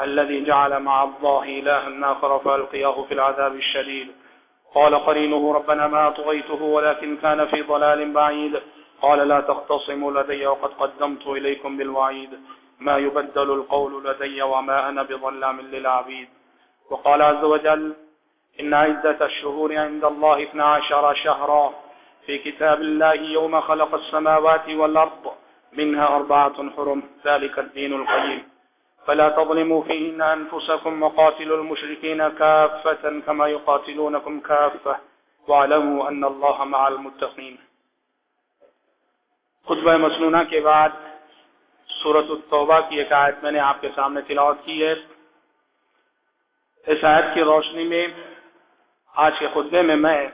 الذي جعل مع الله إلها آخر فألقياه في العذاب الشديد. قال قرينه ربنا ما أطغيته ولكن كان في ضلال بعيد. قال لا تختصموا لدي وقد قدمت إليكم بالوعيد. ما يبدل القول لدي وما أنا بظلام للعبيد. وقال عز وجل إن عدة الشهور عند الله اثنى عشر شهرا. في كتاب الله يوم خلق السماوات والأرض منها أربعة حرم. ذلك الدين القيم. فلا تظلموا فيهن أنفسكم وقاتلوا المشركين كافة كما يقاتلونكم كافة واعلموا أن الله مع المتقين. خطبہ مسنونہ کے بعد سورت التوبہ کی ایک آیت میں نے آپ کے سامنے تلاوت کی ہے۔ اس آیت کی روشنی میں آج کے خطبے میں میں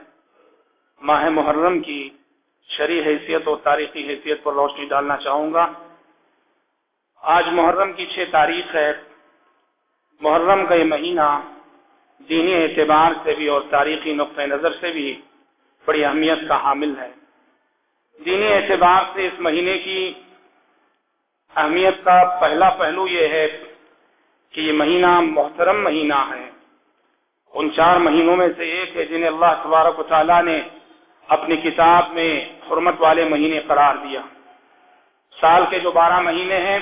ماہ محرم کی شرع حیثیت اور تاریخی حیثیت پر روشنی ڈالنا چاہوں گا۔ آج محرم کی چھ تاریخ ہے۔ محرم کا یہ مہینہ دینی اعتبار سے بھی اور تاریخی نقطۂ نظر سے بھی بڑی اہمیت کا حامل ہے۔ دینی اعتبار سے اس مہینے کی اہمیت کا پہلا پہلو یہ ہے کہ یہ مہینہ محترم مہینہ ہے۔ ان چار مہینوں میں سے ایک ہے جنہیں اللہ تبارک و تعالیٰ نے اپنی کتاب میں حرمت والے مہینے قرار دیا۔ سال کے جو بارہ مہینے ہیں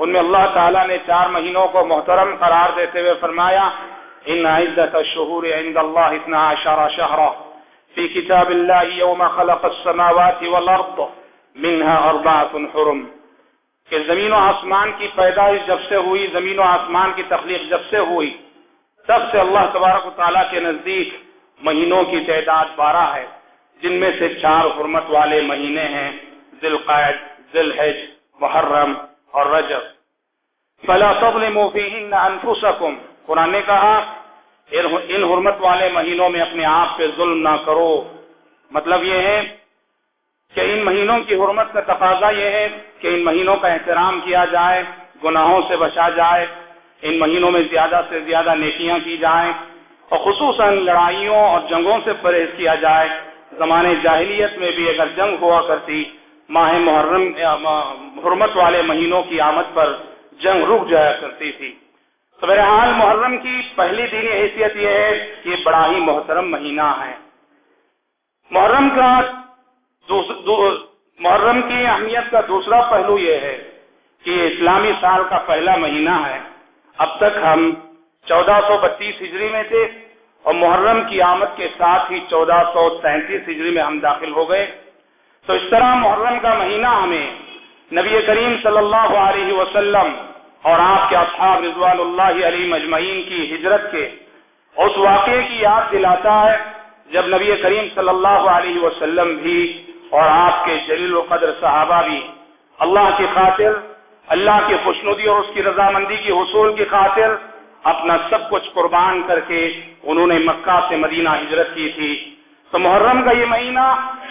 ان میں اللہ تعالیٰ نے چار مہینوں کو محترم قرار دیتے ہوئے فرمایا، ان عزت الشہور عند اللہ اتنا عشر شہرہ فی کتاب اللہ یوم خلق السماوات والارض منها اربعة حرم. کہ زمین و آسمان کی پیدائش جب سے ہوئی، زمین و آسمان کی تخلیق جب سے ہوئی، تب سے اللہ تبارک و تعالیٰ کے نزدیک مہینوں کی تعداد بارہ ہے، جن میں سے چار حرمت والے مہینے ہیں، ذی القعد، ذی الحج، محرم اور رجب۔ فلا تظلموا فيهن انفسكم قرآن نے کہا ان حرمت والے مہینوں میں اپنے آپ پہ ظلم نہ کرو۔ مطلب یہ ہے کہ ان مہینوں کی حرمت کا تقاضا یہ ہے کہ ان مہینوں کا احترام کیا جائے، گناہوں سے بچا جائے، ان مہینوں میں زیادہ سے زیادہ نیکیاں کی جائیں اور خصوصاً لڑائیوں اور جنگوں سے پرہیز کیا جائے۔ زمانے جاہلیت میں بھی اگر جنگ ہوا کرتی ماہ محرم حرمت والے مہینوں کی آمد پر جنگ رک جایا کرتی تھی۔ تو بہرحال محرم کی پہلی دینی حیثیت یہ ہے کہ یہ بڑا ہی محترم مہینہ ہے۔ محرم کا محرم کی اہمیت کا دوسرا پہلو یہ ہے کہ یہ اسلامی سال کا پہلا مہینہ ہے۔ اب تک ہم چودہ سو بتیس ہجری میں تھے اور محرم کی آمد کے ساتھ ہی چودہ سو سینتیس ہجری میں ہم داخل ہو گئے۔ تو اس طرح محرم کا مہینہ ہمیں نبی کریم صلی اللہ علیہ وسلم اور آپ کے اصحاب رضوان اللہ علی مجمعین کی ہجرت کے اس واقعے کی یاد دلاتا ہے جب نبی کریم صلی اللہ علیہ وسلم بھی اور آپ کے جلیل و قدر صحابہ بھی اللہ کی خاطر، اللہ کی خوشنودی اور اس کی رضامندی کی حصول کی خاطر اپنا سب کچھ قربان کر کے انہوں نے مکہ سے مدینہ ہجرت کی تھی۔ تو محرم کا یہ مہینہ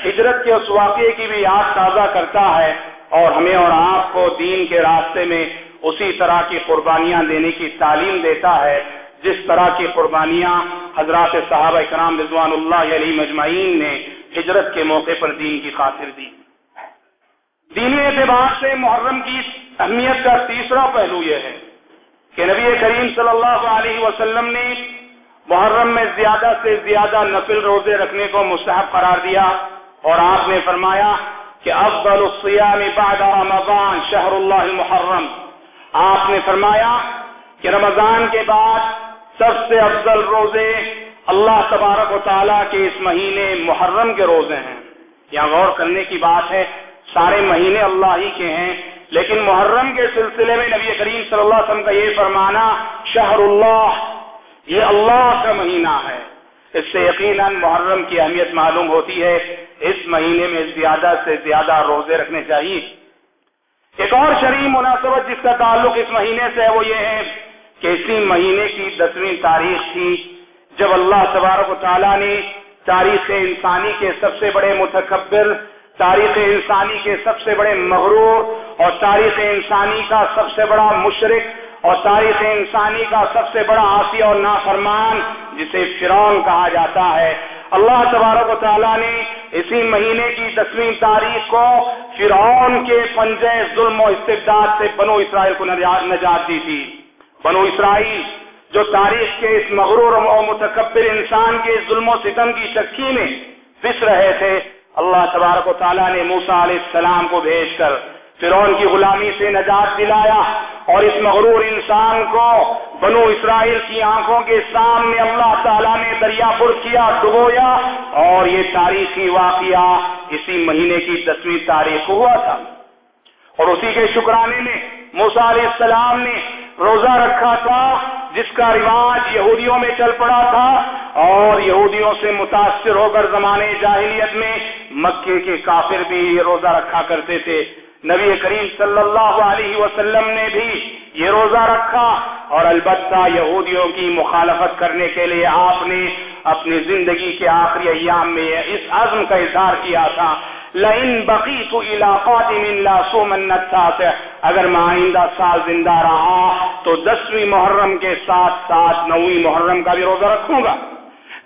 ہجرت کے اس واقعے کی بھی یاد تازہ کرتا ہے اور ہمیں اور آپ کو دین کے راستے میں اسی طرح کی قربانیاں دینے کی تعلیم دیتا ہے، جس طرح کی قربانیاں حضرات صحابہ کرام رضوان اللہ علیہ مجمعین نے ہجرت کے موقع پر دین کی خاطر دی۔ دینی اعتبار سے محرم کی اہمیت کا تیسرا پہلو یہ ہے کہ نبی کریم صلی اللہ علیہ وسلم نے محرم میں زیادہ سے زیادہ نفل روزے رکھنے کو مستحب قرار دیا اور آپ نے فرمایا کہ افضل الصیام بعد رمضان شہر اللہ المحرم۔ آپ نے فرمایا کہ رمضان کے بعد سب سے افضل روزے اللہ تبارک و تعالیٰ کے اس مہینے محرم کے روزے ہیں۔ یہاں غور کرنے کی بات ہے، سارے مہینے اللہ ہی کے ہیں، لیکن محرم کے سلسلے میں نبی کریم صلی اللہ علیہ وسلم کا یہ فرمانا شہر اللہ یہ اللہ کا مہینہ ہے۔ اس سے یقیناً محرم کی اہمیت معلوم ہوتی ہے۔ اس مہینے میں زیادہ سے زیادہ روزے رکھنے چاہیے۔ ایک اور شریف مناسبت جس کا تعلق اس مہینے سے ہے وہ یہ ہے کہ اسی مہینے کی دسویں تاریخ تھی۔ جب اللہ تبارک و تعالیٰ نے تاریخ انسانی کے سب سے بڑے متکبر، تاریخ انسانی کے سب سے بڑے مغرور اور تاریخ انسانی کا سب سے بڑا مشرق اور تاریخ انسانی کا سب سے بڑا آسی اور نافرمان جسے فرعون کہا جاتا ہے۔ اللہ تبارک و تعالیٰ نے اسی مہینے کی دسویں تاریخ کو فرعون کے پنجے ظلم و استقداد سے بنو اسرائیل کو نجات دی تھی۔ بنو اسرائیل، جو تاریخ کے اس مغرور و متکبر انسان کے ظلم و ستم کی چکی میں پس رہے تھے، اللہ تبارک و تعالیٰ نے موسا علیہ السلام کو بھیج کر فرعون کی غلامی سے نجات دلایا اور اس مغرور انسان کو بنو اسرائیل کی آنکھوں کے سامنے اللہ تعالیٰ نے دریا پر کیا، ڈبویا اور یہ تاریخی واقعہ اسی مہینے کی دسویں تاریخ ہوا تھا۔ اور اسی کے شکرانے میں موسا علیہ السلام نے روزہ رکھا تھا، جس کا رواج یہودیوں میں چل پڑا تھا۔ اور یہودیوں سے متاثر ہو کر زمانے جاہلیت میں مکے کے کافر بھی روزہ رکھا کرتے تھے۔ نبی کریم صلی اللہ علیہ وسلم نے بھی یہ روزہ رکھا اور البتہ یہودیوں کی مخالفت کرنے کے لیے آپ نے اپنی زندگی کے آخری ایام میں اس عزم کا اظہار کیا تھا. لئن بقی تو علاقات اگر میں آئندہ سال زندہ رہا تو دسویں محرم کے ساتھ ساتھ نویں محرم کا بھی روزہ رکھوں گا.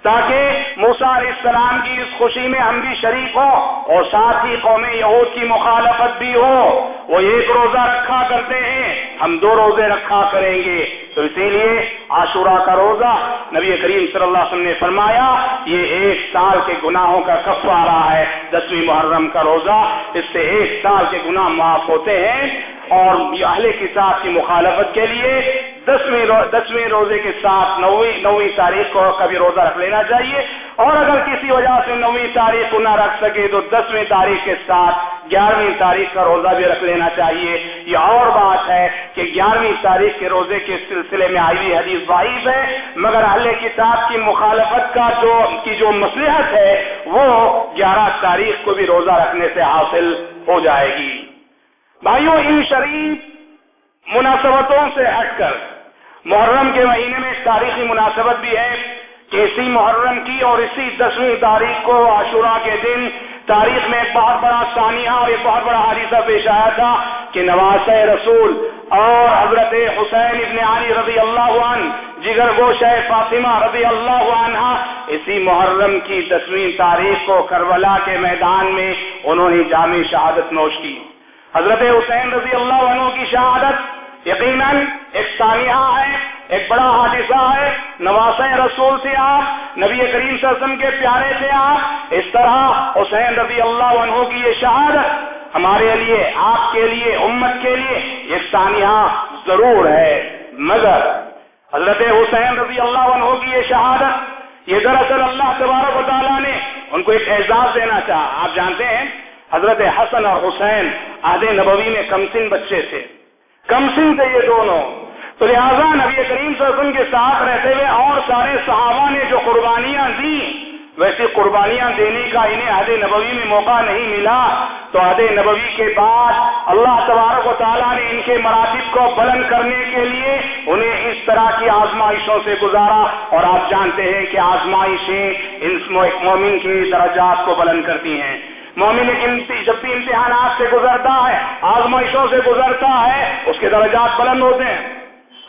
تاکہ موسا علیہ السلام کی اس خوشی میں ہم بھی شریک ہوں اور ساتھ ہی قوم یہود کی مخالفت بھی ہو۔ وہ ایک روزہ رکھا کرتے ہیں، ہم دو روزے رکھا کریں گے۔ تو اسی لیے عاشورہ کا روزہ نبی کریم صلی اللہ علیہ وسلم نے فرمایا، یہ ایک سال کے گناہوں کا کف آ رہا ہے، دسویں محرم کا روزہ، اس سے ایک سال کے گناہ معاف ہوتے ہیں اور اہل کتاب کی مخالفت کے لیے دسویں دسویں روزے کے ساتھ نویں نویں تاریخ کو کبھی روزہ رکھ لینا چاہیے۔ اور اگر کسی وجہ سے نویں تاریخ کو نہ رکھ سکے تو دسویں تاریخ کے ساتھ گیارہویں تاریخ کا روزہ بھی رکھ لینا چاہیے۔ یہ اور بات ہے کہ گیارہویں تاریخ کے روزے کے سلسلے میں آئی ہوئی حدیث واحد ہے، مگر اہل کتاب کی مخالفت کا جو کی جو مصلحت ہے، وہ گیارہ تاریخ کو بھی روزہ رکھنے سے حاصل ہو جائے گی۔ بھائیوں ان شریف مناسبتوں سے ہٹ کر، محرم کے مہینے میں تاریخی مناسبت بھی ہے۔ کہ اسی محرم کی اور اسی دسویں تاریخ کو عاشورہ کے دن تاریخ میں ایک بہت بڑا ثانیہ اور ایک بہت بڑا حادثہ پیش آیا تھا کہ نواز رسول اور حضرت حسین ابن علی رضی اللہ عنہ، جگر گوش فاطمہ رضی اللہ عنہ اسی محرم کی دسویں تاریخ کو کربلا کے میدان میں انہوں نے جامع شہادت نوش کی۔ حضرت حسین رضی اللہ عنہ کی شہادت یقیناً ایک ثانیہ ہے ایک بڑا حادثہ ہے نواز رسول تھے آپ، نبی کریم صلی اللہ علیہ وسلم کے پیارے تھے آپ، اس طرح حسین رضی اللہ عنہ کی یہ شہادت ہمارے لیے، آپ کے لیے، امت کے لیے ایک ثانیہ ضرور ہے۔ مگر حضرت حسین رضی اللہ عنہ کی یہ شہادت، یہ دراصل اللہ تبارک و تعالیٰ نے ان کو ایک اعزاز دینا چاہا۔ آپ جانتے ہیں، حضرت حسن اور حسین آدھے نبوی میں کمسن بچے تھے۔ کم سن تھے یہ دونوں۔ تو لہٰذا نبی کریم صلی اللہ علیہ وسلم کے ساتھ رہتے ہوئے اور سارے صحابہ نے جو قربانیاں دی ویسے قربانیاں دینے کا انہیں عہد نبوی میں موقع نہیں ملا۔ تو عہد نبوی کے بعد اللہ تبارک و تعالیٰ نے ان کے مراتب کو بلند کرنے کے لیے انہیں اس طرح کی آزمائشوں سے گزارا۔ اور آپ جانتے ہیں کہ آزمائشیں ان مومن کے درجات کو بلند کرتی ہیں۔ مومن جب بھی امتحانات سے گزرتا ہے، آزمائشوں سے گزرتا ہے، اس کے درجات بلند ہوتے ہیں۔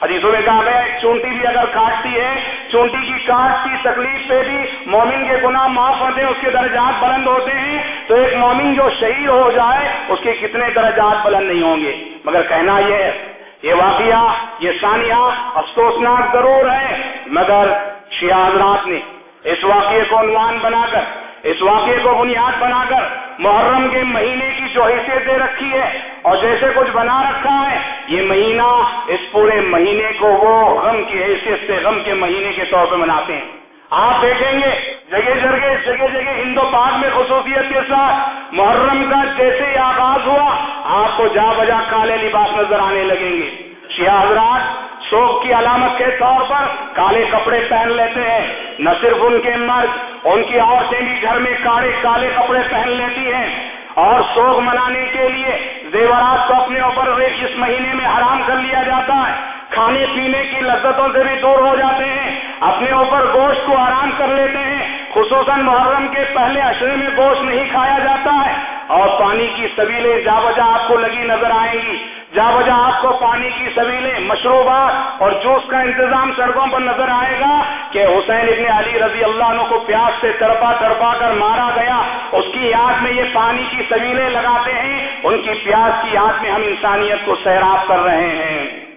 حدیثوں میں کہا گیا ایک چونٹی بھی اگر کاٹتی ہے، چونٹی کی کاٹ کی تکلیف سے بھی مومن کے گناہ معاف ہوتے ہیں اس کے درجات بلند ہوتے ہیں، تو ایک مومن جو شہید ہو جائے، اس کے کتنے درجات بلند نہیں ہوں گے۔ مگر کہنا یہ ہے، یہ واقعہ، یہ ثانیہ افسوسناک ضرور ہے۔ مگر شیعہ حضرات نے اس واقعے کو عنوان بنا کر اس واقعے کو بنیاد بنا کر محرم کے مہینے کی جو حیثیت دے رکھی ہے اور جیسے کچھ بنا رکھا ہے، یہ مہینہ اس پورے مہینے کو وہ غم کی حیثیت سے، غم کے مہینے کے طور پہ مناتے ہیں۔ آپ دیکھیں گے جگہ جگہ جگہ جگہ ہندو پاک میں خصوصیت کے ساتھ محرم کا جیسے ہی آغاز ہوا، آپ کو جا بجا کالے لباس نظر آنے لگیں گے۔ شیعہ حضرات شوق کی علامت کے طور پر کالے کپڑے پہن لیتے ہیں، نہ صرف ان کے مرد، ان کی عورتیں بھی گھر میں کالے کالے کپڑے پہن لیتی ہیں۔ اور سوگ منانے کے لیے زیورات کو اپنے اوپر اس مہینے میں حرام کر لیا جاتا ہے، کھانے پینے کی لذتوں سے بھی دور ہو جاتے ہیں۔ اپنے اوپر گوشت کو آرام کر لیتے ہیں، خصوصاً محرم کے پہلے اشرے میں گوشت نہیں کھایا جاتا ہے۔ اور پانی کی سبیلیں جا بجا آپ کو لگی نظر آئیں گی۔ جا بجا آپ کو پانی کی سبیلیں، مشروبات اور جوس کا انتظام سڑکوں پر نظر آئے گا کہ حسین ابن علی رضی اللہ عنہ کو پیاس سے تڑپا تڑپا کر مارا گیا۔ اس کی یاد میں یہ پانی کی سبیلیں لگاتے ہیں۔ ان کی پیاس کی یاد میں ہم انسانیت کو سیراب کر رہے ہیں۔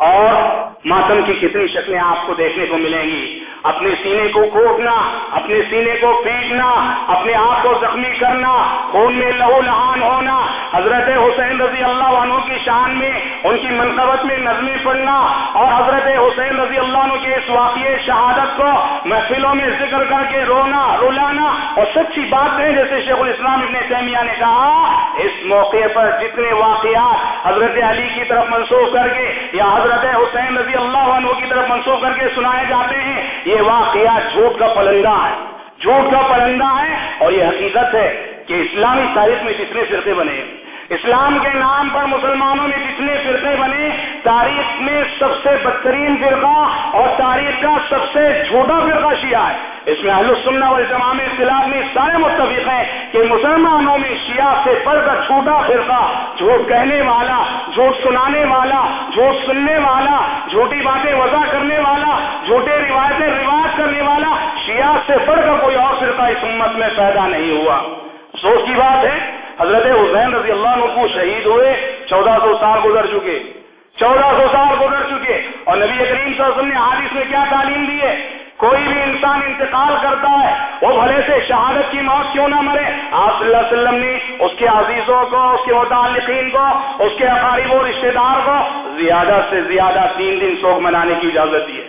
اور ماتم کی کتنی شکلیں آپ کو دیکھنے کو ملیں گی۔ اپنے سینے کو کوٹنا اپنے سینے کو پیٹنا اپنے آپ کو زخمی کرنا، خون میں لہو لہان ہونا، حضرت حسین رضی اللہ عنہ کی شان میں، ان کی منقبت میں نظمیں پڑھنا اور حضرت حسین رضی اللہ عنہ کے اس واقعی شہادت کو محفلوں میں ذکر کر کے رونا، رلانا اور سچی بات ہے جیسے شیخ الاسلام ابن تیمیہ نے کہا، اس موقع پر جتنے واقعات حضرت علی کی طرف منسوخ کر کے یا حضرت حسین رضی اللہ عنہ کی طرف منسوخ کر کے سنائے جاتے ہیں، یہ واقعہ جھوٹ کا پلندہ ہے۔ جھوٹ کا پلندہ ہے اور یہ حقیقت ہے کہ اسلامی تاریخ میں جتنے فرقے بنے اسلام کے نام پر مسلمانوں میں جتنے فرقے بنے، تاریخ میں سب سے بدترین فرقہ اور تاریخ کا سب سے چھوٹا فرقہ شیعہ ہے۔ اس میں اہل السنہ والجماع میں اختلاف میں سارے متفق ہیں کہ مسلمانوں میں شیعہ سے بڑھ کر چھوٹا فرقہ، جھوٹ کہنے والا، جھوٹ سنانے والا، جھوٹ سننے والا، جھوٹی باتیں وضع کرنے والا، جھوٹے روایتیں رواج کرنے والا، شیعہ سے بڑھ کر کوئی اور فرقہ اس امت میں پیدا نہیں ہوا۔ افسوس کی بات ہے حضرت حسین رضی اللہ عنہ کو شہید ہوئے، چودہ سو سال گزر چکے۔ چودہ سو سال گزر چکے۔ اور نبی کریم صلی اللہ علیہ وسلم نے حادث میں کیا تعلیم دی ہے؟ کوئی بھی انسان انتقال کرتا ہے، وہ بھلے سے شہادت کی موت کیوں نہ مرے؟ آپ صلی اللہ علیہ وسلم نے اس کے عزیزوں کو، اس کے متعلقین کو، اس کے اقارب و رشتے دار کو زیادہ سے زیادہ تین دن سوگ منانے کی اجازت دی ہے۔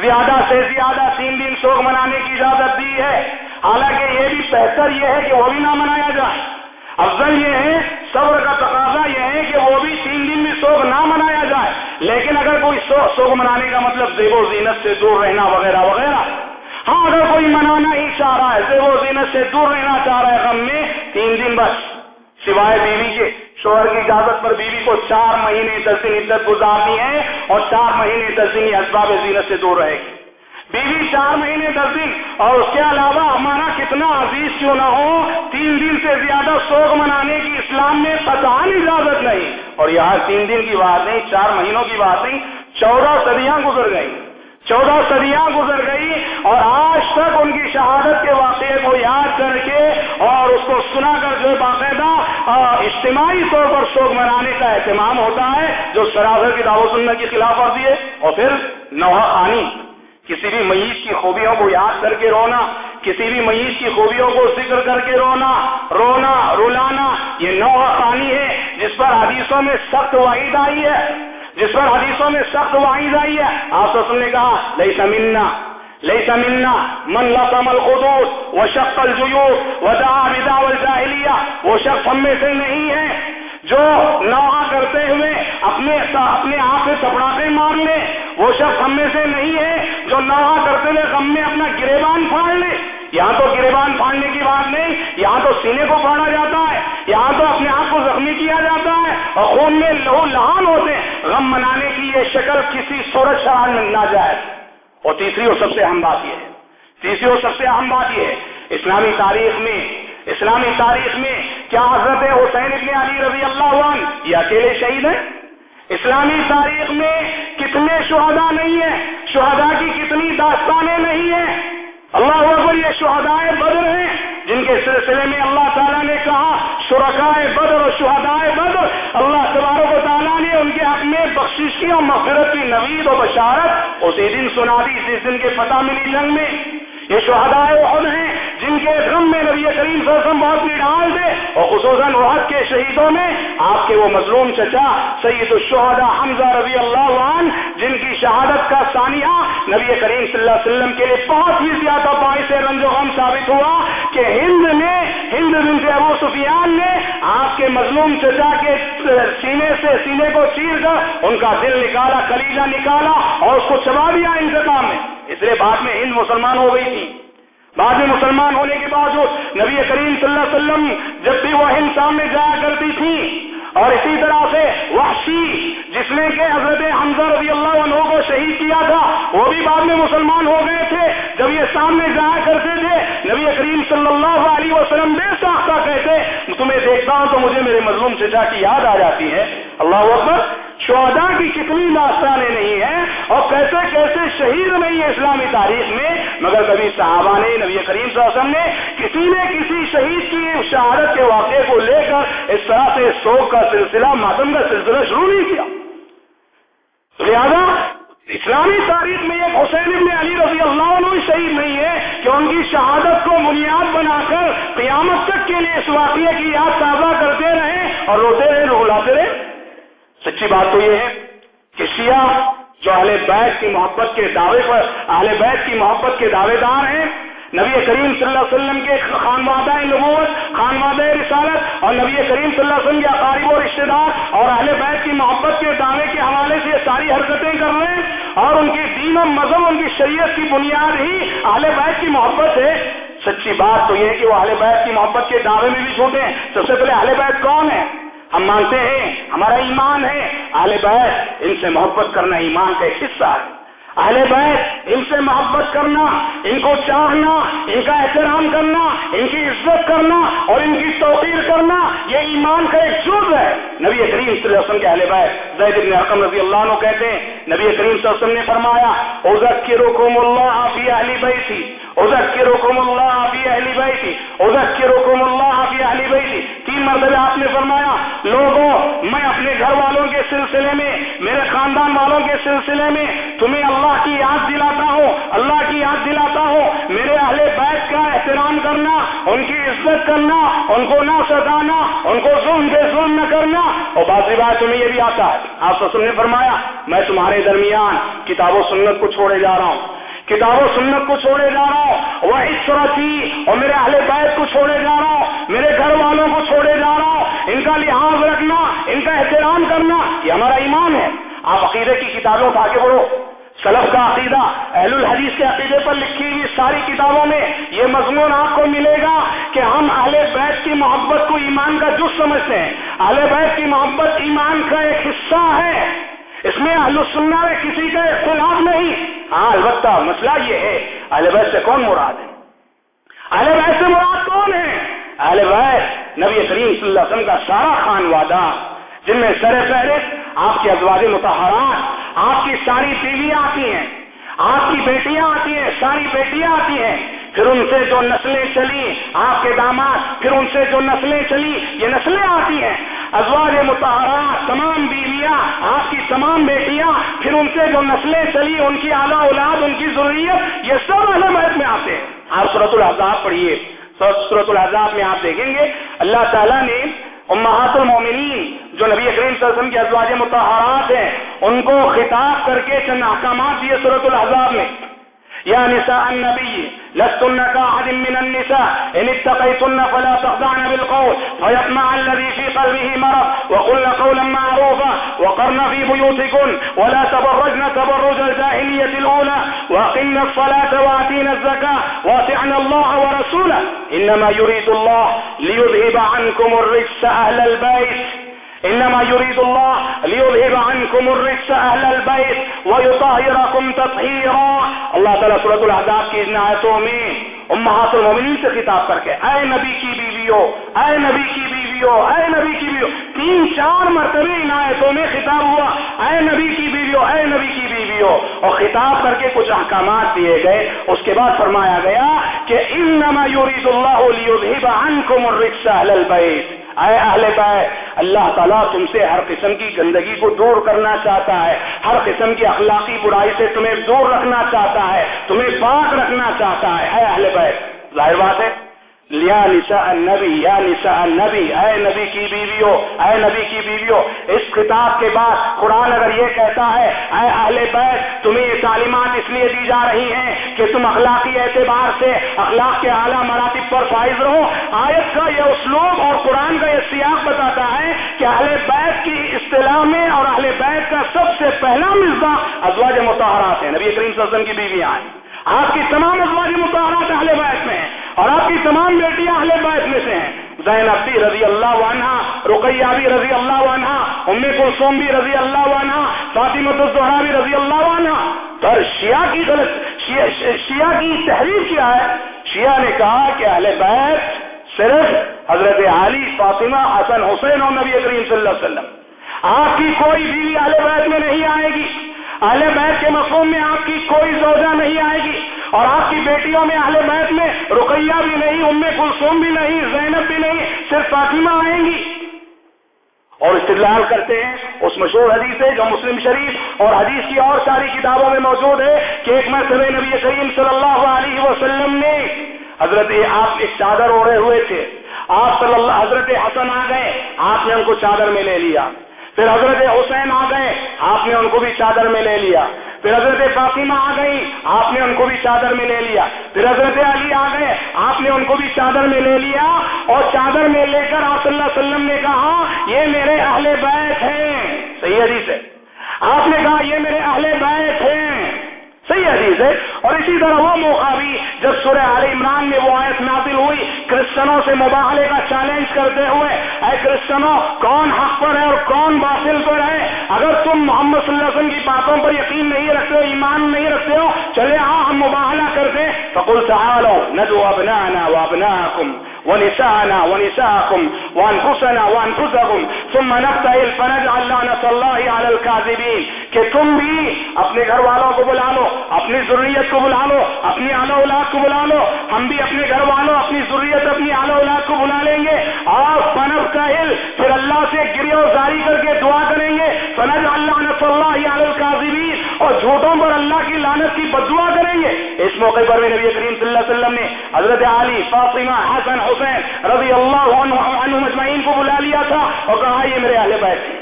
زیادہ سے زیادہ تین دن سوگ منانے کی اجازت دی ہے۔ حالانکہ یہ بھی بہتر یہ ہے کہ وہ بھی نہ منایا جائے۔ افضل یہ ہے، صبر کا تقاضا یہ ہے کہ وہ بھی تین دن میں سوگ نہ منایا جائے۔ لیکن اگر کوئی سوگ منانے کا مطلب زیب و زینت سے دور رہنا وغیرہ وغیرہ۔ ہاں اگر کوئی منانا ہی چاہ رہا ہے، زیب و زینت سے دور رہنا چاہ رہا ہے غم میں، تین دن بس۔ سوائے بیوی کے۔ شوہر کی اجازت پر بیوی کو چار مہینے دس دن عزت گزارنی ہے اور چار مہینے دس دن اسباب زینت سے دور رہے گی۔ بیوی چار مہینے دس دن اور اس کے علاوہ ہمارا کتنا عزیز کیوں نہ ہو، تین دن سے زیادہ سوگ منانے کی اسلام میں قطعا اجازت نہیں۔ اور یہاں تین دن کی بات نہیں، چار مہینوں کی بات نہیں، چودہ صدیاں گزر گئی چودہ صدیاں گزر گئی اور آج تک ان کی شہادت کے واقعے کو یاد کر کے اور اس کو سنا کر جو باقاعدہ اجتماعی طور پر سوگ منانے کا اہتمام ہوتا ہے، جو سراسر کی دعوت سننے کی خلاف ورزی ہے۔ اور پھر نوحہ خانی۔ کسی بھی معیش کی خوبیوں کو یاد کر کے رونا، کسی بھی معیش کی خوبیوں کو ذکر کر کے رونا رونا، رلانا، یہ نوح خانی ہے، جس پر حدیثوں میں سخت واحد آئی ہے، جس پر حدیثوں میں سخت واحد آئی ہے۔ آپ سب نے کہا لئی سمنا لئی سمنا من لطم القدوس وہ شخص الجیوس و دا بدا وہ شخص ہم میں سے نہیں ہے۔ جو نوا کرتے ہوئے اپنے اپنے آپ سے چپڑاتے مار لے، وہ شخص ہم میں سے نہیں ہے جو نوا کرتے ہوئے غم میں اپنا گریبان پھاڑ لے۔ یہاں تو گریبان پھاڑنے کی بات نہیں، یہاں تو سینے کو پھاڑا جاتا ہے، یہاں تو اپنے آپ کو زخمی کیا جاتا ہے اور خون میں لہو لہان ہوتے ہیں۔ غم منانے کی یہ شکل کسی سورج شرح میں نہ جائے اور تیسری اور سب سے اہم بات یہ ہے، تیسری اور سب سے اہم بات یہ ہے، اسلامی تاریخ میں، اسلامی تاریخ میں کیا حضرت حسین ابن علی رضی اللہ عنہ؟ یہ اکیلے شہید ہیں۔ اسلامی تاریخ میں کتنے شہدا نہیں ہیں شہدا کی کتنی داستانیں نہیں ہیں۔ اللہ اکبر، یہ شہدائے بدر ہیں۔ جن کے سلسلے میں اللہ تعالیٰ نے کہا، شرکائے بدر اور شہدائے بدر۔ اللہ تبارک و تعالیٰ نے ان کے حق میں بخشی اور مغفرت کی نوید و بشارت۔ اسی دن سنا دی، جس دن کے فتح ملی جنگ میں۔ یہ شہدائے عہد ہیں۔ جن کے غم میں نبی کریم صلی اللہ علیہ وسلم بہت نڈال تھے اور خصوصاً عہد کے شہیدوں میں آپ کے وہ مظلوم چچا سید الشہدا حمزہ رضی اللہ عنہ، جن کی شہادت کا ثانیہ نبی کریم صلی اللہ علیہ وسلم کے لیے بہت ہی زیادہ باعث رنج و غم ثابت ہوا کہ ہند نے، ہند بن سے ابو سفیان نے آپ کے مظلوم چچا کے سینے سے سینے کو چیر کر ان کا دل نکالا کلیجہ نکالا اور اس کو چبا دیا انتظام میں اس لیے بعد میں ہند مسلمان ہو گئی تھی۔ بعد میں مسلمان ہونے کے باوجود نبی کریم صلی اللہ علیہ وسلم جب بھی وہ ہند سامنے جایا کرتی تھی، اور اسی طرح سے وحشی، جس نے کہ حضرت حمزہ رضی اللہ عنہ کو شہید کیا تھا، وہ بھی بعد میں مسلمان ہو گئے تھے۔ جب یہ سامنے جایا کرتے تھے، نبی کریم صلی اللہ علیہ وسلم بے ساختہ کہتے، تمہیں دیکھتا ہوں تو مجھے میرے مظلوم چچا کی یاد آ جاتی ہے۔ اللہ اکبر! شہدا کی کتنی داستانیں نہیں ہیں اور کیسے کیسے شہید نہیں ہے اسلامی تاریخ میں، مگر کبھی صحابہ نے، نبی کریم صلی اللہ علیہ وسلم نے کسی نے کسی شہید کی شہادت کے واقعے کو لے کر اس طرح سے شوق کا سلسلہ، ماتم کا سلسلہ شروع نہیں کیا۔ لہذا اسلامی تاریخ میں ایک حسین ابن علی رضی اللہ عنہ شہید نہیں ہے کہ ان کی شہادت کو بنیاد بنا کر قیامت تک کے لیے اس واقعے کی یاد تازہ کرتے رہے اور روتے رہے رلاتے رہے سچی بات تو یہ ہے کہ شیعہ جو اہل بیت کی محبت کے دعوے پر اہل بیت کی محبت کے دعوے دار ہیں، نبی کریم صلی اللہ علیہ وسلم کے خانوادہ نبوت خانوادہ رسالت اور نبی کریم صلی اللہ علیہ وسلم کے اقارب و رشتے دار اور اہل بیت کی محبت کے دعوے کے حوالے سے یہ ساری حرکتیں کر رہے ہیں اور ان کی دین و مذہب، ان کی شریعت کی بنیاد ہی اہل بیت کی محبت ہے۔ سچی بات تو یہ ہے کہ وہ اہل بیت کی محبت کے دعوے میں بھی چھوٹے ہیں۔ سب سے پہلے اہل بیت کون ہے ہم مانتے ہیں، ہمارا ایمان ہے۔ اہل بیت، ان سے محبت کرنا ایمان کا ایک حصہ ہے۔ اہل بیت، ان سے محبت کرنا، ان کو چاہنا، ان کا احترام کرنا، ان کی عزت کرنا اور ان کی توقیر کرنا، یہ ایمان کا ایک جز ہے۔ نبی کریم صلی اللہ علیہ وسلم کے اہل بیت، زید بن حکم رضی اللہ عنہ کہتے ہیں، نبی کریم صلی اللہ علیہ وسلم نے فرمایا، اذکرکم اللہ فی اہل بیتی۔ اذکرکم اللہ فی اہل بیتی، اذکرکم اللہ فی اہل بیتی۔ تین مرتبہ آپ نے فرمایا، لوگوں، میں اپنے گھر والوں کے سلسلے میں، میرے خاندان والوں کے سلسلے میں تمہیں اللہ کی یاد دلاتا ہوں، اللہ کی یاد دلاتا ہوں۔ میرے اہل بیت کا احترام کرنا، ان کی عزت کرنا، ان کو نہ ستانا ان کو ظلم سے ظلم نہ کرنا۔ اور باقی بات تمہیں یہ بھی آتا ہے، آپ سسم نے فرمایا، میں تمہارے درمیان کتاب و سنت کو چھوڑے جا رہا ہوں۔ کتاب و سنت کو چھوڑے جا رہا ہوں وہ اس طرح تھی اور میرے اہل بیت کو چھوڑے جا رہا ہوں میرے گھر والوں کو چھوڑے جا رہا ہوں ان کا لحاظ رکھنا، ان کا احترام کرنا، یہ ہمارا ایمان ہے۔ آپ عقیدے کی کتابوں کو آگے بڑھو۔ سلف کا عقیدہ، اہل الحدیث کے عقیدے پر لکھی ہوئی ساری کتابوں میں یہ مضمون آپ کو ملے گا کہ ہم اہل بیت کی محبت کو ایمان کا جز سمجھتے ہیں۔ اہل بیت کی محبت ایمان کا ایک حصہ ہے۔ اس میں اہل السنہ میں کسی کا اختلاف نہیں۔ ہاں البتہ مسئلہ یہ ہے، اہل بیت سے کون مراد ہے؟ اہل بیت سے مراد کون ہے؟ اہل بیت، نبی کریم صلی اللہ علیہ وسلم کا سارا خان وادہ جن میں سر فہرست، آپ کے ازواج متحرات آپ کی ساری بیویاں آتی ہیں۔ آپ کی بیٹیاں آتی ہیں، ساری بیٹیاں آتی ہیں۔ پھر ان سے جو نسلیں چلی آپ کے داماد، پھر ان سے جو نسلیں چلی یہ نسلیں آتی ہیں۔ ازواج متحرات تمام بیویاں، آپ کی تمام بیٹیاں، پھر ان سے جو نسلیں چلی ان کی اعلیٰ اولاد، ان کی ضروریت، یہ سب علمت میں آتے ہیں۔ آپ صورت الحضاب پڑھیے۔ صورت الحضاب میں آپ دیکھیں گے، اللہ تعالیٰ نے امہات المومنین جو نبی کریم صلی اللہ علیہ وسلم کے ازواج متحرات ہیں، ان کو خطاب کر کے چند احکامات دیے صورت الحضاب میں۔ يا نساء النبي، لستن كأحد من النساء، إن اتقيتن فلا تخضعن بالقول، فيطمع الذي في قلبه مرض، وقلن قولا معروفا، وقرن في بيوتكن، ولا تبرجن تبرج الجاهلية الأولى، وأقمن الصلاة وآتينا الزكاة وأطعن الله ورسوله. إنما يريد الله ليذهب عنكم الرجس أهل البيت. انما يريد الله ليذهب عنكم الرجس اهل البيت ويطهركم تطهيرا. اللہ تعالیٰ سورت الاحزاب کی ان آیتوں میں امہات المومنین سے خطاب کر کے، اے نبی کی بیویو اے نبی کی بیویو اے نبی کی بیویو تین چار مرتبے ان آیتوں میں خطاب ہوا، اے نبی کی بیویو اے نبی کی بیویو اور خطاب کر کے کچھ احکامات دیے گئے، اس کے بعد فرمایا گیا کہ انما يريد الله ليذهب عنكم الرجس اهل البيت اے اہل بیت، اللہ تعالیٰ تم سے ہر قسم کی گندگی کو دور کرنا چاہتا ہے، ہر قسم کی اخلاقی برائی سے تمہیں دور رکھنا چاہتا ہے، تمہیں پاک رکھنا چاہتا ہے۔ اے اہل بیت، ظاہر بات ہے۔ لیا نساء النبی، یا نساء النبی، اے نبی کی بیویو اے نبی کی بیویو اس خطاب کے بعد قرآن اگر یہ کہتا ہے، اے اہل بیت، تمہیں یہ تعلیمات اس لیے دی جا رہی ہیں کہ تم اخلاقی اعتبار سے اخلاق کے اعلیٰ مراتب پر فائز رہو۔ آیت کا یہ اسلوب اور قرآن کا یہ سیاق بتاتا ہے کہ اہل بیت کی اصطلاح میں اور اہل بیت کا سب سے پہلا مزہ ازواج متحرات ہے نبی کریم صلی اللہ علیہ وسلم کی بیویاں ہیں۔ آپ کی تمام ازواج متحرات اہل بیت میں ہیں اور آپ کی تمام بیٹیاں اہل بیت میں سے ہیں۔ زینب بھی رضی اللہ عنہ رقیہ بھی رضی اللہ عنہ ام کلثوم بھی رضی اللہ عنہ فاطمۃ الزہرا بھی رضی اللہ عنہ پر شیعہ کی غلط، شیعہ کی تحریر کیا ہے؟ شیعہ نے کہا کہ اہل بیت صرف حضرت علی، فاطمہ، حسن، حسین اور نبی کریم صلی اللہ علیہ وسلم۔ آپ کی کوئی بیوی اہل بیت میں نہیں آئے گی۔ اہل بیت کے مفہوم میں آپ کی کوئی زوجہ نہیں آئے گی اور آپ کی بیٹیوں میں اہل بیت میں رقیہ بھی نہیں، ام کلثوم بھی نہیں، زینب بھی نہیں، صرف فاطمہ آئیں گی۔ اور استدلال کرتے ہیں اس مشہور حدیث ہے جو مسلم شریف اور حدیث کی اور ساری کتابوں میں موجود ہے کہ ایک مرتبہ نبی کریم صلی اللہ علیہ وسلم نے حضرت آپ ایک چادر اوڑے ہوئے تھے۔ آپ صلی اللہ حضرت حسن آ گئے، آپ نے ان کو چادر میں لے لیا۔ پھر حضرت حسین آ گئے، آپ نے ان کو بھی چادر میں لے لیا۔ پھر حضرت فاطمہ آ گئی، آپ نے ان کو بھی چادر میں لے لیا۔ پھر حضرت علی آ گئے، آپ نے ان کو بھی چادر میں لے لیا۔ اور چادر میں لے کر آپ صلی اللہ علیہ وسلم نے کہا، یہ میرے اہل بیت ہیں۔ صحیح حدیث ہے۔ آپ نے کہا، یہ میرے اہل بیت ہیں۔ صحیح حدیث ہے۔ اور اسی طرح وہ موقع بھی جب سورہ علی عمران میں وہ آیت نازل ہوئی، کرسچنوں سے مباہلے کا چیلنج کرتے ہوئے، اے کرسچنوں، کون حق پر ہے اور کون باطل پر ہے؟ اگر تم محمد صلی اللہ علیہ وسلم کی باتوں پر یقین نہیں رکھتے ہو ایمان نہیں رکھتے ہو، چلے ہاں ہم مباہلہ کرتے۔ فقل تعالوا، ندعو ابناءنا وابناءكم ونساءنا ونساءكم وانفسنا وانفسكم ثم نبتهل فنجعل لعنة الله على الكاذبين کہ تم بھی اپنے گھر والوں کو بلا اپنی ضروریت کو بلا لو، اپنی اعلی اولاد کو بلا لو۔ ہم بھی اپنے گھر والوں اپنی ضروریت اپنی اعلی اولاد کو بلا لیں گے۔ اور فنب کا ہل پھر اللہ سے گریو جاری کر کے دعا کریں گے۔ فنج اللہ نص اللہ القاظبین اور جھوٹوں پر اللہ کی لانت کی بدعا کریں گے۔ اس موقع پر بھی نبی کریم صلی اللہ علیہ وسلم نے حضرت علی، فاطمہ، حسن، حسین رضی اللہ عنہ مجمعین کو بلا لیا تھا اور کہا، یہ میرے اہل بیت ہیں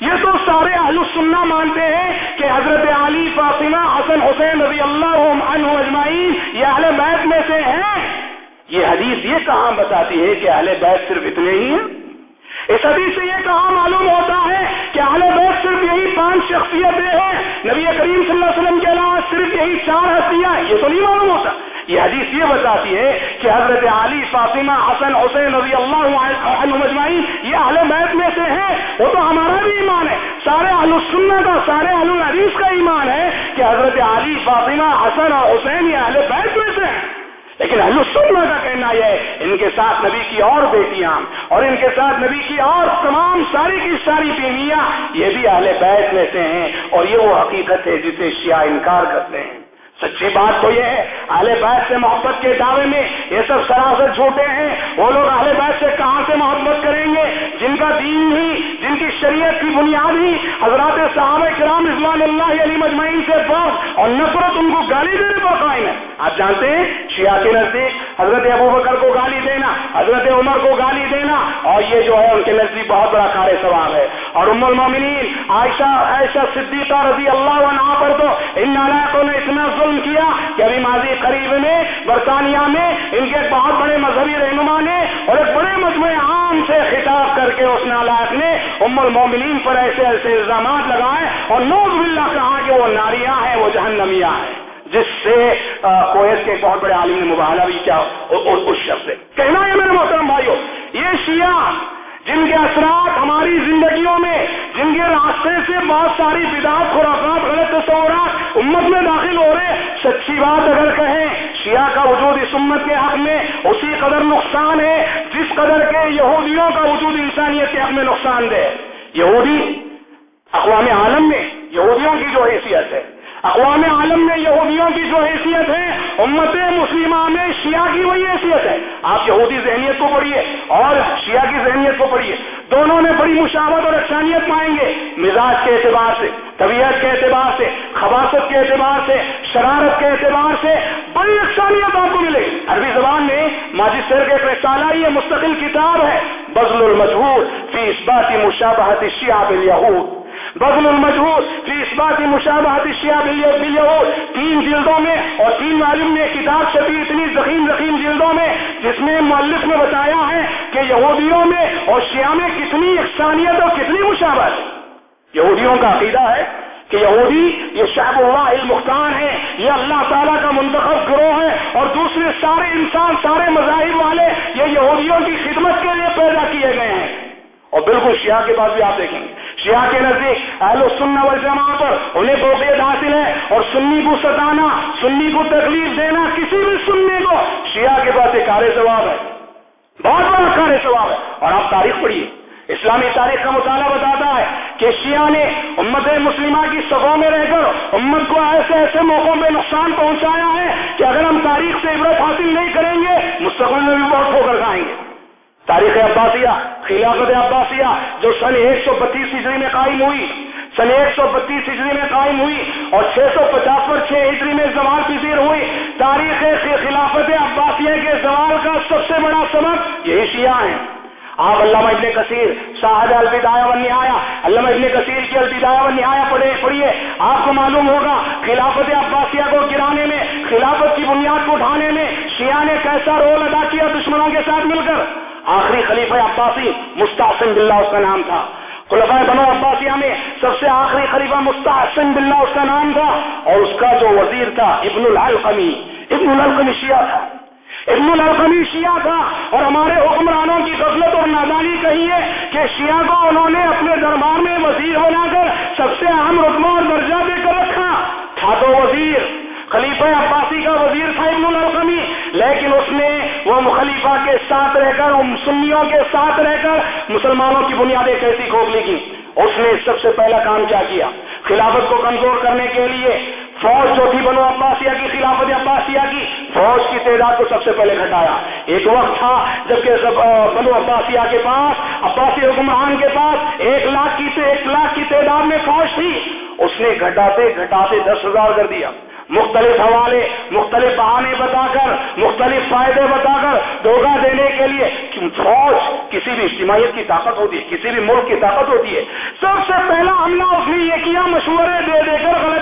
یہ تو سارے اہل السنہ مانتے ہیں کہ حضرت علی، فاطمہ، حسن، حسین رضی اللہ عنہ اجمعین یہ اہل بیت میں سے ہیں۔ یہ حدیث یہ کہاں بتاتی ہے کہ اہل بیت صرف اتنے ہی ہیں؟ اس حدیث سے یہ کہاں معلوم ہوتا ہے کہ اہل بیت صرف یہی پانچ شخصیتیں ہیں؟ نبی کریم صلی اللہ علیہ وسلم کے علاوہ صرف یہی چار ہستیاں یہ تو نہیں معلوم ہوتا۔ یہ حدیث یہ بتاتی ہے کہ حضرت علی، فاطمہ، حسن، حسین رضی اللہ عنہ مجمعین یہ اہل بیت میں سے ہیں۔ وہ تو ہمارا بھی ایمان ہے۔ سارے اہل السنہ کا، سارے اہل الحدیث کا ایمان ہے کہ حضرت علی، فاطمہ، حسن اور حسین یہ اہل بیت میں سے ہیں۔ لیکن اہل السنہ کا کہنا یہ ہے، ان کے ساتھ نبی کی اور بیٹیاں اور ان کے ساتھ نبی کی اور تمام ساری کی ساری بیویاں، یہ بھی اہل بیت میں سے ہیں اور یہ وہ حقیقت ہے جسے شیعہ انکار کرتے ہیں۔ سچی بات تو یہ ہے، اہل بیت سے محبت کے دعوے میں یہ سب سراسر جھوٹے ہیں۔ وہ لوگ اہل بیت سے کہاں سے محبت کریں گے؟ جن کا دین ہی، جن کی شریعت کی بنیاد ہی حضرات صحابہ کرام رضوان اللہ علی مجمعین سے بہت اور نفرت ان کو گالی دینے پر قائم ہے۔ آپ جانتے ہیں، شیعہ کے نزدیک حضرت ابو بکر کو گالی دینا، حضرت عمر کو گالی دینا اور یہ جو ہے ان کے نزدیک بہت بڑا کار ثواب ہے۔ اور ام المومنین، عائشہ عائشہ صدیقہ رضی اللہ عنہ پر تو ان نالائقوں نے اتنا ظلم ظلم کیا کہ ابھی ماضی قریب میں، برطانیہ میں، ان کے ایک بہت بڑے مذہبی رہنما نے اور ایک بڑے مجموعے عام سے خطاب کر کے اس نالائق نے ام المومنین پر ایسے ایسے الزامات لگائے اور نوز باللہ کہا کہ وہ ناریاں ہیں، وہ جہنمیاں ہیں، جس سے کویت کے ایک بہت بڑے عالم نے مباہلہ بھی کیا اس شخص سے۔ کہنا ہے میرے محترم بھائیو، یہ شیعہ جن کے اثرات ہماری زندگیوں میں، جن کے راستے سے بہت ساری بدعات خرافات، غلط تصورات امت میں داخل سچی بات اگر کہیں، شیعہ کا وجود اس امت کے حق میں اسی قدر نقصان ہے، جس قدر کے یہودیوں کا وجود انسانیت کے حق میں نقصان دے یہودی اقوام عالم میں یہودیوں کی جو حیثیت ہے، اقوام عالم میں یہودیوں کی جو حیثیت ہے، امت مسلمہ میں شیعہ کی وہی حیثیت ہے۔ آپ یہودی ذہنیت کو پڑھیے اور شیعہ کی ذہنیت کو پڑھیے۔ دونوں میں بڑی مشاورت اور اقسانیت پائیں گے۔ مزاج کے اعتبار سے، طبیعت کے اعتبار سے خباصت کے اعتبار سے، شرارت کے اعتبار سے بڑی اقسانیت آپ کو ملے گی۔ عربی زبان میں ماجد سر کے ایک رسالہ یہ مستقل کتاب ہے بزل المجہور فی اس بات مشابہت شیعہ بالیہود۔ بزل المجہور فی اس بات مشابہت شیعہ بالیہود تین جلدوں میں اور تین معلوم میں کتاب چھپی اتنی زخیم زخیم جلدوں میں جس میں مؤلف نے بتایا ہے کہ یہودیوں میں اور شیعہ میں کتنی اقسانیت اور کتنی مشابہت. یہودیوں کا عقیدہ ہے کہ یہودی یہ شہب اللہ المختار ہے یہ اللہ تعالیٰ کا منتخب گروہ ہے اور دوسرے سارے انسان، سارے مذاہب والے یہ یہودیوں کی خدمت کے لیے پیدا کیے گئے ہیں۔ اور بالکل شیعہ کے پاس بھی آپ دیکھیں گے۔ شیعہ کے نزدیک اہل سننا والجماع پر انہیں فوقیت حاصل ہے اور سنی کو ستانا، سنی کو تکلیف دینا کسی بھی سننے کو شیعہ کے پاس ایک کار ثواب ہے۔ بہت بڑا کار ثواب ہے۔ اور آپ تاریخ پڑھیے۔ اسلامی تاریخ کا مطالعہ بتاتا ہے کہ شیعہ نے امت مسلمہ کی صفوں میں رہ کر امت کو ایسے ایسے موقعوں پہ نقصان پہنچایا ہے کہ اگر ہم تاریخ سے عبرت حاصل نہیں کریں گے، مستقبل میں بھی بہت ٹھوکر کھائیں گے۔ تاریخ عباسیہ، خلافت عباسیہ، جو سن ایک سو بتیس ہجری میں قائم ہوئی۔ سن ایک سو بتیس ہجری میں قائم ہوئی اور چھ سو پچاس پر چھ ہجری میں زوال پذیر ہوئی۔ تاریخ خلافت عباسیہ کے زوال کا سب سے بڑا سبق یہی شیعہ ہیں۔ آپ علامہ ابن کثیر شاہد الوداع و نہایا علامہ ابن کثیر کی الوداع و نہایا پڑھے پڑھیے۔ آپ کو معلوم ہوگا، خلافت عباسیہ کو گرانے میں، خلافت کی بنیاد کو اٹھانے میں شیعہ نے کیسا رول ادا کیا دشمنوں کے ساتھ مل کر۔ آخری خلیفہ عباسی مستحسن بلّہ اس کا نام تھا۔ خلفۂ بنو عباسیہ میں سب سے آخری خلیفہ مستحسن بلّہ اس کا نام تھا اور اس کا جو وزیر تھا ابن الحلقمی ابن الحلقمی شیعہ تھا۔ ابن الحمی شیعہ تھا اور ہمارے حکمرانوں کی غفلت اور نادانی کہی ہے کہ شیعہ کو انہوں نے اپنے دربار میں وزیر بنا کر سب سے اہم رقبہ اور درجہ دے کر رکھا۔ تھا تو وزیر۔ خلیفہ عباسی کا وزیر تھا ابن الحمی لیکن اس نے وہ خلیفہ کے ساتھ رہ کر سنیوں کے ساتھ رہ کر مسلمانوں کی بنیادیں کیسی کھوکھ لی کی؟ اس نے سب سے پہلا کام کیا کیا؟ خلافت کو کمزور کرنے کے لیے فوج جو تھی بنو عباسیہ کی، خلافت عباسیہ کی۔ فوج کی تعداد کو سب سے پہلے گھٹایا۔ ایک وقت تھا جبکہ بنو عباسیہ کے پاس، عباسی حکمران کے پاس ایک لاکھ کی، ایک لاکھ کی تعداد میں فوج تھی۔ اس نے گھٹاتے گھٹاتے دس ہزار کر دیا۔ مختلف حوالے، مختلف بہانے بتا کر، مختلف فائدے بتا کر دھوکہ دینے کے لیے فوج کسی بھی اجتماعیت کی طاقت ہوتی ہے، کسی بھی ملک کی طاقت ہوتی ہے۔ سب سے پہلا حملہ اس نے یہ کیا، مشورے دے دے کر غلط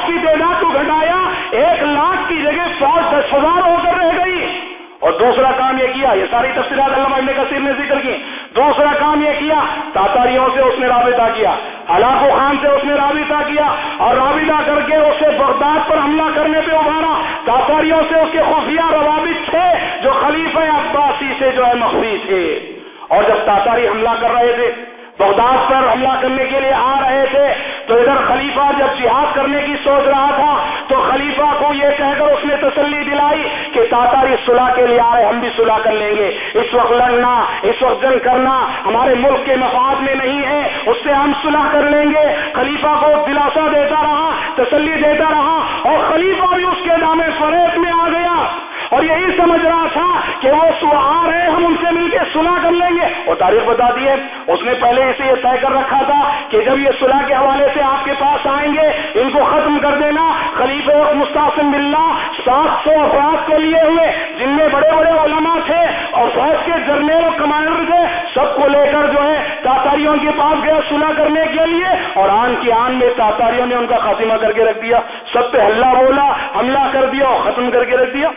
فوج کی تعداد کو گھٹایا، ایک لاکھ کی جگہ فوج دس ہزار ہو کر رہ گئی۔ اور دوسرا کام یہ کیا، یہ ساری تفصیلات علامہ ابن کثیر نے ذکر کی۔ دوسرا کام یہ کیا، تاتاریوں سے اس نے رابطہ کیا، ہلاکو خان سے اس نے رابطہ کیا اور رابطہ کر کے اسے بغداد پر حملہ کرنے پہ ابھارا۔ تاتاریوں سے اس کے خفیہ روابط تھے جو خلیفہ عباسی سے جو ہے مخفی تھے۔ اور جب تاتاری حملہ کر رہے تھے بغداد پر حملہ کرنے کے لیے آ رہے تھے، تو ادھر خلیفہ جب جہاد کرنے کی سوچ رہا تھا، تو خلیفہ کو یہ کہہ کر اس نے تسلی دلائی کہ تاتاری صلح کے لیے آئے ہم بھی صلح کر لیں گے۔ اس وقت لڑنا، اس وقت جنگ کرنا ہمارے ملک کے مفاد میں نہیں ہے، اس سے ہم صلح کر لیں گے۔ خلیفہ کو دلاسا دیتا رہا، تسلی دیتا رہا اور خلیفہ بھی اس کے دامے فریب میں آ گیا۔ اور یہی سمجھ رہا تھا کہ وہ آ رہے ہم ان سے مل کے سنا کر لیں گے۔ اور تاریخ بتا دی ہے۔ اس نے پہلے اسے یہ طے کر رکھا تھا کہ جب یہ صلح کے حوالے سے آپ کے پاس آئیں گے، ان کو ختم کر دینا۔ خلیف مستعصم بلّہ سات سو افراد کو لیے ہوئے، جن میں بڑے بڑے علماء تھے اور فوج کے جرنیل اور کمانڈر تھے، سب کو لے کر جو ہے تاتاریوں کے پاس گیا سنا کرنے کے لیے۔ اور آن کی آن میں تاتاریوں نے ان کا خاتمہ کر کے رکھ دیا۔ سب پہ ہلہ بولا، حملہ کر دیا اور ختم کر کے رکھ دیا۔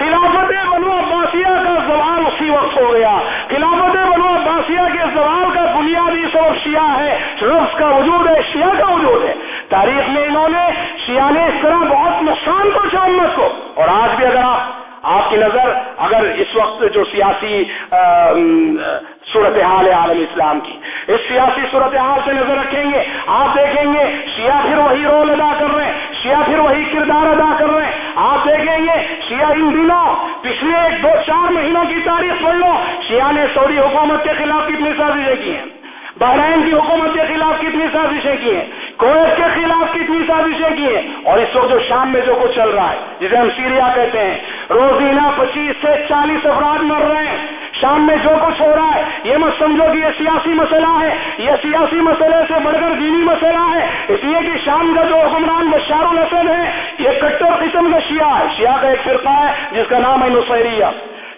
خلافت بنو عباسیہ کا زوال اسی وقت ہو گیا۔ خلافت بنو عباسیہ کے زوال کا بنیادی سبب شیعہ ہے۔ رفظ کا وجود ہے، شیعہ کا وجود ہے۔ تاریخ میں انہوں نے شیعہ نے اس طرح بہت نقصان پہنچا امت کو۔ اور آج بھی اگر آپ آپ کی نظر اگر اس وقت جو سیاسی صورتحال ہے عالم اسلام کی، اس سیاسی صورتحال سے نظر رکھیں گے، آپ دیکھیں گے شیعہ پھر وہی رول ادا کر رہے ہیں، شیعہ پھر وہی کردار ادا کر رہے ہیں، آپ دیکھیں گے شیعہ ان دنوں پچھلے ایک دو چار مہینوں کی تاریخ پڑھ لو، شیعہ نے سعودی حکومت کے خلاف کتنی سازشیں کی ہیں، بحرین کی حکومت کے خلاف کتنی سازشیں کی ہیں کویت کے خلاف کتنی سازشیں کی ہیں؟ اور اس وقت جو شام میں جو کچھ چل رہا ہے، جسے ہم سیریا کہتے ہیں، روزینہ پچیس سے چالیس افراد مر رہے ہیں۔ شام میں جو کچھ ہو رہا ہے، یہ مت سمجھو کہ یہ سیاسی مسئلہ ہے۔ یہ سیاسی مسئلے سے بڑھ کر دینی مسئلہ ہے۔ اس لیے کہ شام کا جو حکمران بشار الحسن ہے یہ کٹر قسم کا شیعہ ہے۔ شیعہ کا ایک فرقہ ہے، جس کا نام ہے نصیریہ۔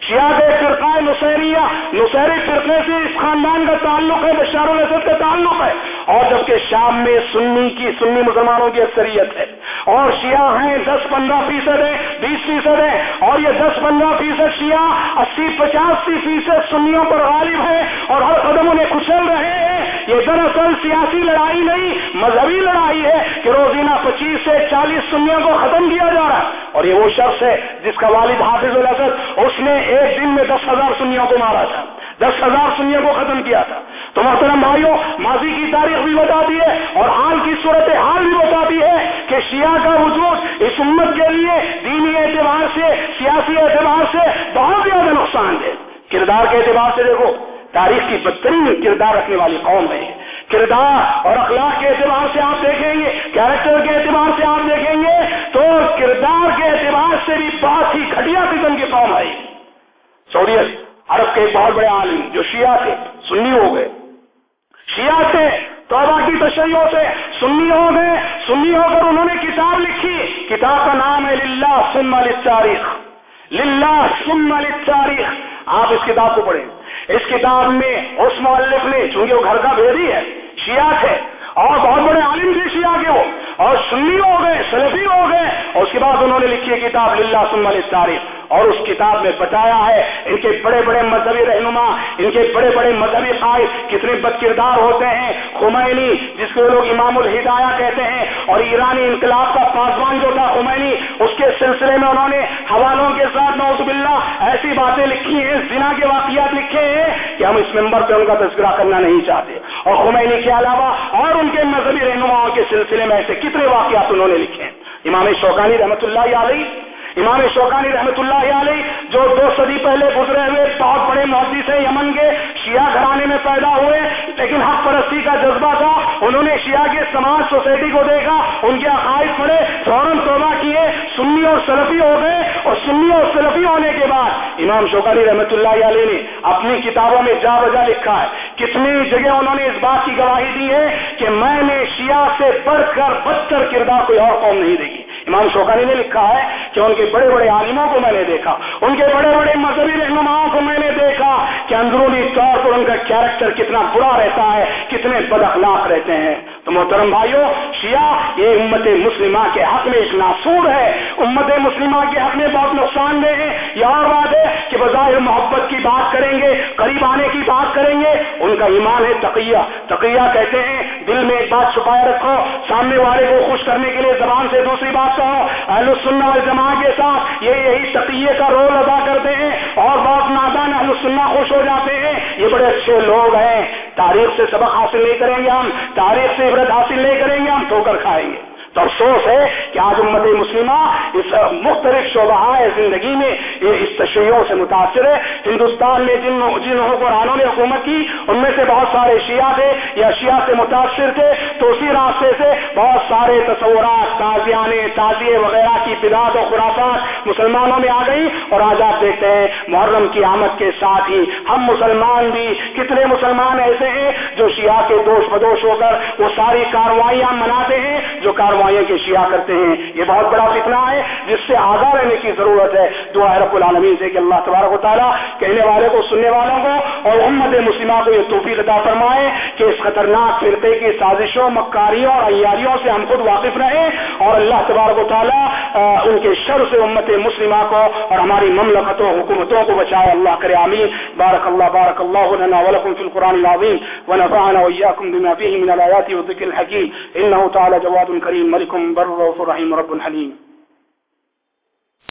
شیعہ کا ایک فرقہ ہے نصیریہ۔ نصیری فرقے سے اس خاندان کا تعلق ہے بشار الحسد کا تعلق ہے۔ اور جبکہ شام میں سنی کی سنی مسلمانوں کی اکثریت ہے، اور شیعہ ہیں، دس پندرہ فیصد ہے بیس فیصد ہے اور یہ دس پندرہ فیصد شیعہ اسی پچاسی فیصد سنیوں پر غالب ہے اور ہر قدم انہیں کچل رہے ہیں۔ یہ دراصل سیاسی لڑائی نہیں، مذہبی لڑائی ہے کہ روزینہ پچیس سے چالیس سنیوں کو ختم کیا جا رہا ہے۔ اور یہ وہ شخص ہے جس کا والد حافظ الحسد اس نے ایک دن میں دس ہزار سنیوں کو مارا تھا۔ دس ہزار سنیوں کو ختم کیا تھا۔ تو محترم بھائیوں ماضی کی تاریخ بھی بتاتی ہے اور حال کی صورت حال بھی بتاتی ہے کہ شیعہ کا وجود اس امت کے لیے دینی اعتبار سے، سیاسی اعتبار سے بہت زیادہ نقصان دہ کردار کے اعتبار سے دیکھو، تاریخ کی بدترین کردار رکھنے والی قوم ہے کردار اور اخلاق کے اعتبار سے آپ دیکھیں گے، کیریکٹر کے اعتبار سے آپ دیکھیں گے، تو کردار کے اعتبار سے بھی بہت ہی گھٹیا قسم کی قوم ہے سعودی عرب کے ایک بہت بڑے عالم جو شیعہ تھے، سنی ہو گئے۔ شیعہ تھے، توبہ کی تشریحوں سے سنی ہو گئے۔ سنی ہو کر انہوں نے کتاب لکھی۔ کتاب کا نام ہے للہ سم تاریخ للہ سم تاریخ آپ اس کتاب کو پڑھیں۔ اس کتاب میں اس مؤلف نے، چونکہ وہ گھر کا بھیری ہے، شیعہ تھے۔ اور بہت بڑے عالم تھے شیعہ کے وہ۔ اور سنی ہو گئے، سلفی ہو گئے۔ اور اس کے بعد انہوں نے لکھی ہے کتاب للہ سم تاریخ اور اس کتاب میں بتایا ہے، ان کے بڑے بڑے مذہبی رہنما، ان کے بڑے بڑے مذہبی قائد کتنے بد کردار ہوتے ہیں۔ خمینی، جس کو لوگ امام الہدایہ کہتے ہیں، اور ایرانی انقلاب کا پاسوان جو تھا خمینی، اس کے سلسلے میں انہوں نے حوالوں کے ساتھ نوز باللہ ایسی باتیں لکھی ہیں، زنا کے واقعات لکھے ہیں کہ ہم اس ممبر پہ ان کا تذکرہ کرنا نہیں چاہتے۔ اور خمینی کے علاوہ اور ان کے مذہبی رہنماؤں کے سلسلے میں ایسے کتنے واقعات انہوں نے لکھے ہیں۔ امام شوقانی رحمت اللہ علیہ، امام شوقانی رحمت اللہ علیہ جو دو صدی پہلے گزرے ہوئے بہت بڑے محدث ہیں یمن کے شیعہ گھرانے میں پیدا ہوئے، لیکن حق پرستی کا جذبہ تھا۔ انہوں نے شیعہ کے سماج سوسائٹی کو دیکھا، ان کے عقائد پڑے فوراً توبہ کیے، سنی اور سلفی ہو گئے۔ اور سنی اور سلفی ہونے کے بعد امام شوقانی رحمۃ اللہ علیہ نے اپنی کتابوں میں جا بجا لکھا ہے۔ کتنی جگہ انہوں نے اس بات کی گواہی دی ہے کہ میں نے شیعہ سے بڑھ کر بدتر کردار کوئی اور قوم نہیں دیکھی۔ امام شوقانی نے لکھا ہے کہ ان کے بڑے بڑے عالموں کو میں نے دیکھا، ان کے بڑے بڑے مذہبی رہنماؤں کو میں نے دیکھا کہ اندرونی طور پر ان کا کیریکٹر کتنا برا رہتا ہے، کتنے بد اخلاق رہتے ہیں۔ تو محترم بھائیوں شیعہ، یہ امت مسلمہ کے حق میں ایک ناسور ہے۔ امت مسلمہ کے حق میں بہت نقصان دہ ہے یہ اور بات ہے کہ بظاہر محبت کی بات کریں گے، قریب آنے کی بات کریں گے، ان کا ایمان ہے تقیہ۔ تقیہ کہتے ہیں، دل میں ایک بات چھپائے رکھو، سامنے والے کو خوش کرنے کے لیے زبان سے دوسری بات کہو۔ اہل السنہ والجماع کے ساتھ یہ یہی تقیے کا رول ادا کرتے ہیں اور بہت نادان اہل السنہ خوش ہو جاتے ہیں۔ یہ بڑے اچھے لوگ ہیں۔ تاریخ سے سبق حاصل نہیں کریں گے ہم۔ تاریخ سے عبرت حاصل نہیں کریں گے ہم ٹھوکر کھائیں گے۔ تو افسوس ہے کہ آج امت مسلمہ اس مختلف شعبہ زندگی میں اس تشریحوں سے متاثر ہے۔ ہندوستان میں جن جن حکمرانوں نے حکومت کی، ان میں سے بہت سارے شیعہ تھے یا شیعہ سے متاثر تھے۔ تو اسی راستے سے بہت سارے تصورات، تازیانے، تازیے وغیرہ کی بلاد و خرافات مسلمانوں میں آ گئی اور آج آپ دیکھتے ہیں محرم کی آمد کے ساتھ ہی ہم مسلمان بھی کتنے مسلمان ایسے ہیں جو شیعہ کے دوش بدوش ہو کر وہ ساری کاروائیاں مناتے ہیں، جو کاروائی کاروائیاں کے شیعہ کرتے ہیں، یہ بہت بڑا فتنہ ہے، جس سے آگاہ رہنے کی ضرورت ہے۔ دعا رب العالمین سے کہ اللہ تبارک و تعالیٰ کہنے والے کو، سننے والوں کو اور امت مسلمہ کو یہ توفیق عطا فرمائے کہ اس خطرناک فرقے کی سازشوں، مکاریوں اور عیاریوں سے ہم خود واقف رہیں اور اللہ تبارک و تعالیٰ ان کے شر سے امت مسلمہ کو اور ہماری مملکتوں، حکومتوں کو بچائے۔ اللہ کرے آمین۔ بارک اللہ بارک اللہ لنا ولکم فی القرآن العظیم ونفعنا وإياكم بما فيه من الآيات والذكر الحكيم إنه تعالى جواد كريم ملك بر رؤوف رحيم رب حليم